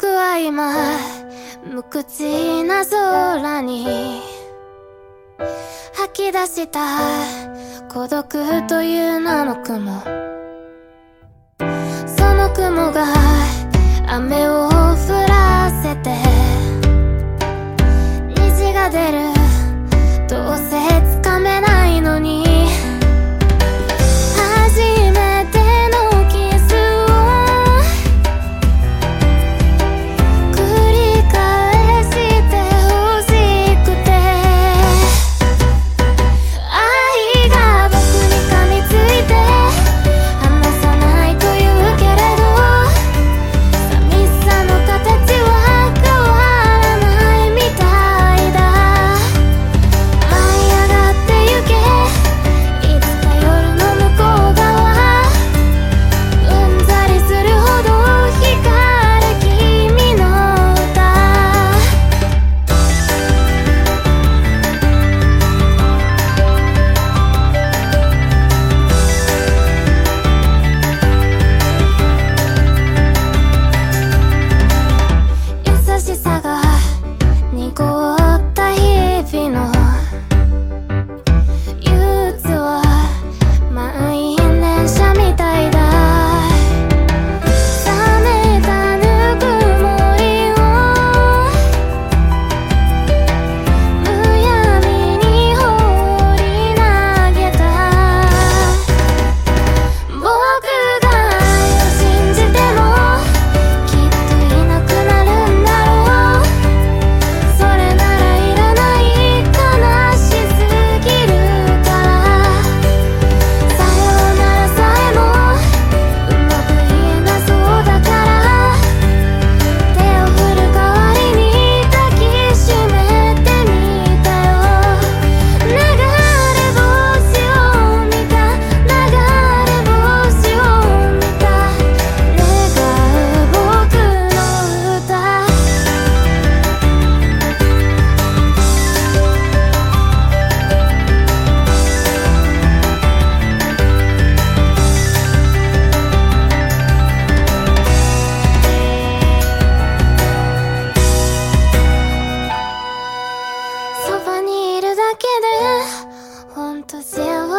僕は今無口な空に吐き出した孤独という名の雲。その雲が雨を降らせて虹が出る。どうせあ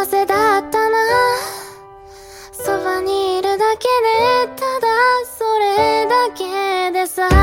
せだったな。そばにいるだけでただそれだけでさ。